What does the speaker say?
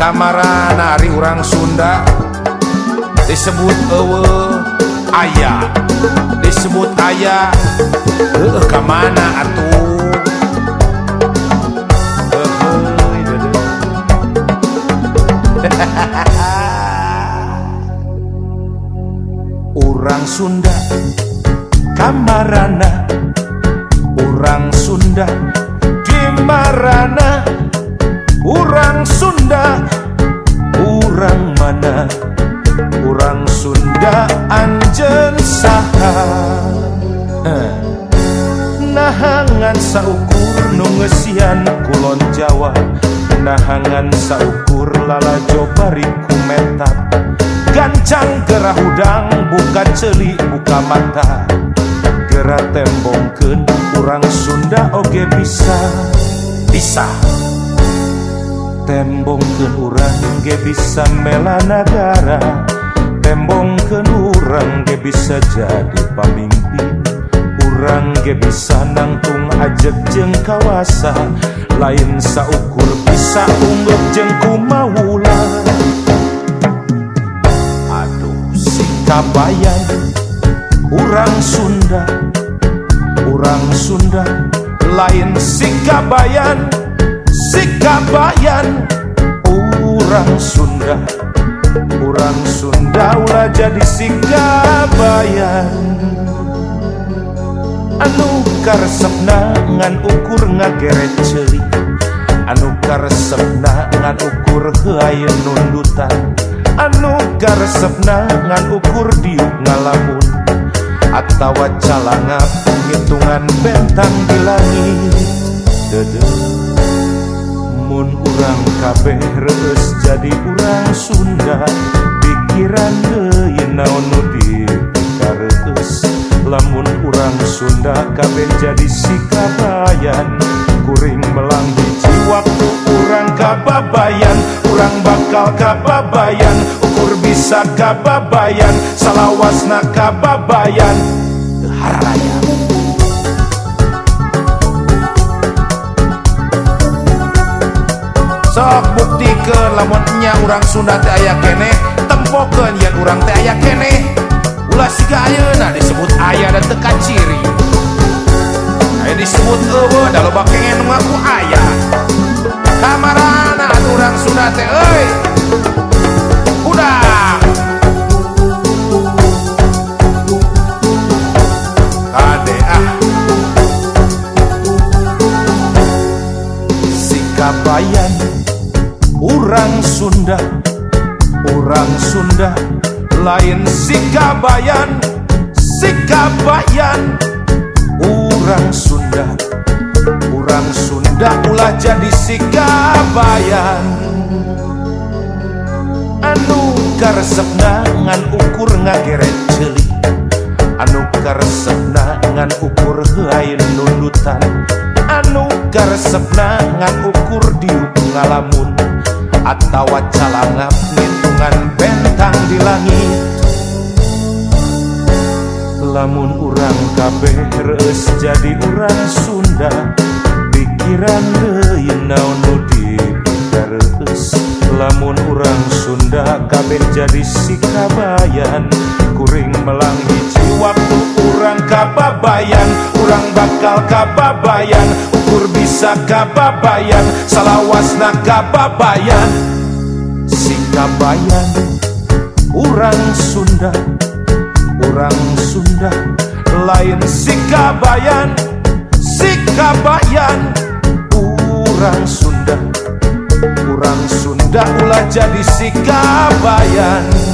kamara nari urang Sunda. Disebut ewe ayah disebut ayah eh, ke kamana atuh? Eh, Orang Sunda kamarana Sunda Anjen saha. Eh. Nahangan saukur nungesian Kulon Jawa. Nahangan saukur lalajo jobari kumetap gancang gerah udang buka celik buka mata. Gerah tembongkeun kurang Sunda oge bisa. Bisa. Tembongkeun urang ge bisa melanagara rembong urang nurang ge bisa jadi pamimpin urang ge bisa nangtung ajeg jeung kawasa. Lain saukur bisa unggul jeung kumaula. Aduh si kabayan Sunda. Urang Sunda. Lain si kabayan. Si kabayan. Urang Sunda. kurang Sundaulah jadi sikabaya anu karesepna ngan ukur ngageret celik anu karesepna ngan ukur heayeun nundutan. Anu karesepna ngan ukur diuk ngalamun. Atawa calanga hitungan bentang di langit. Dedeuk Mun urang kabeh reus jadi urang Sunda. Pikiran deui naon nu dipikareus. Lamun urang Sunda kabeh jadi sikabayan. Kuring belang hiji waktu urang kababayan. Urang bakal kababayan Ukur bisa kababayan. Salawasna kababayan. Haraya. sok buktikan lamunnya urang Sunda teh aya kene tempokeun yen urang teh aya kene. Ulah siga ayeuna disebut aya dan teka ciri. Aya disebut eueuh da loba kengen ngaku aya. Kamarana urang Sunda teh euy budak kade ah. Sikapayan orang Sunda orang Sunda lain sikabayan sikabayan. Orang Sunda orang Sunda ulah jadi sikabayan. Anu karesep ngan ukur ngageret celi. Anu karesep ngan ukur lain nundutan. Anu karesep ngan ukur diuk ngalamun. atawa calangap ngitungan bentang di langit. Lamun urang kabeh reus jadi urang Sunda pikiran deui naon nu dipikareus lamun urang Sunda kabeh jadi sikabayan kuring melang hiji waktu orang kababayan orang bakal kababayan ukur bisa kababayan salawasna kababayan. Si kabayan orang Sunda orang Sunda lain si kabayan si kabayan orang Sunda orang Sunda ulah jadi si kabayan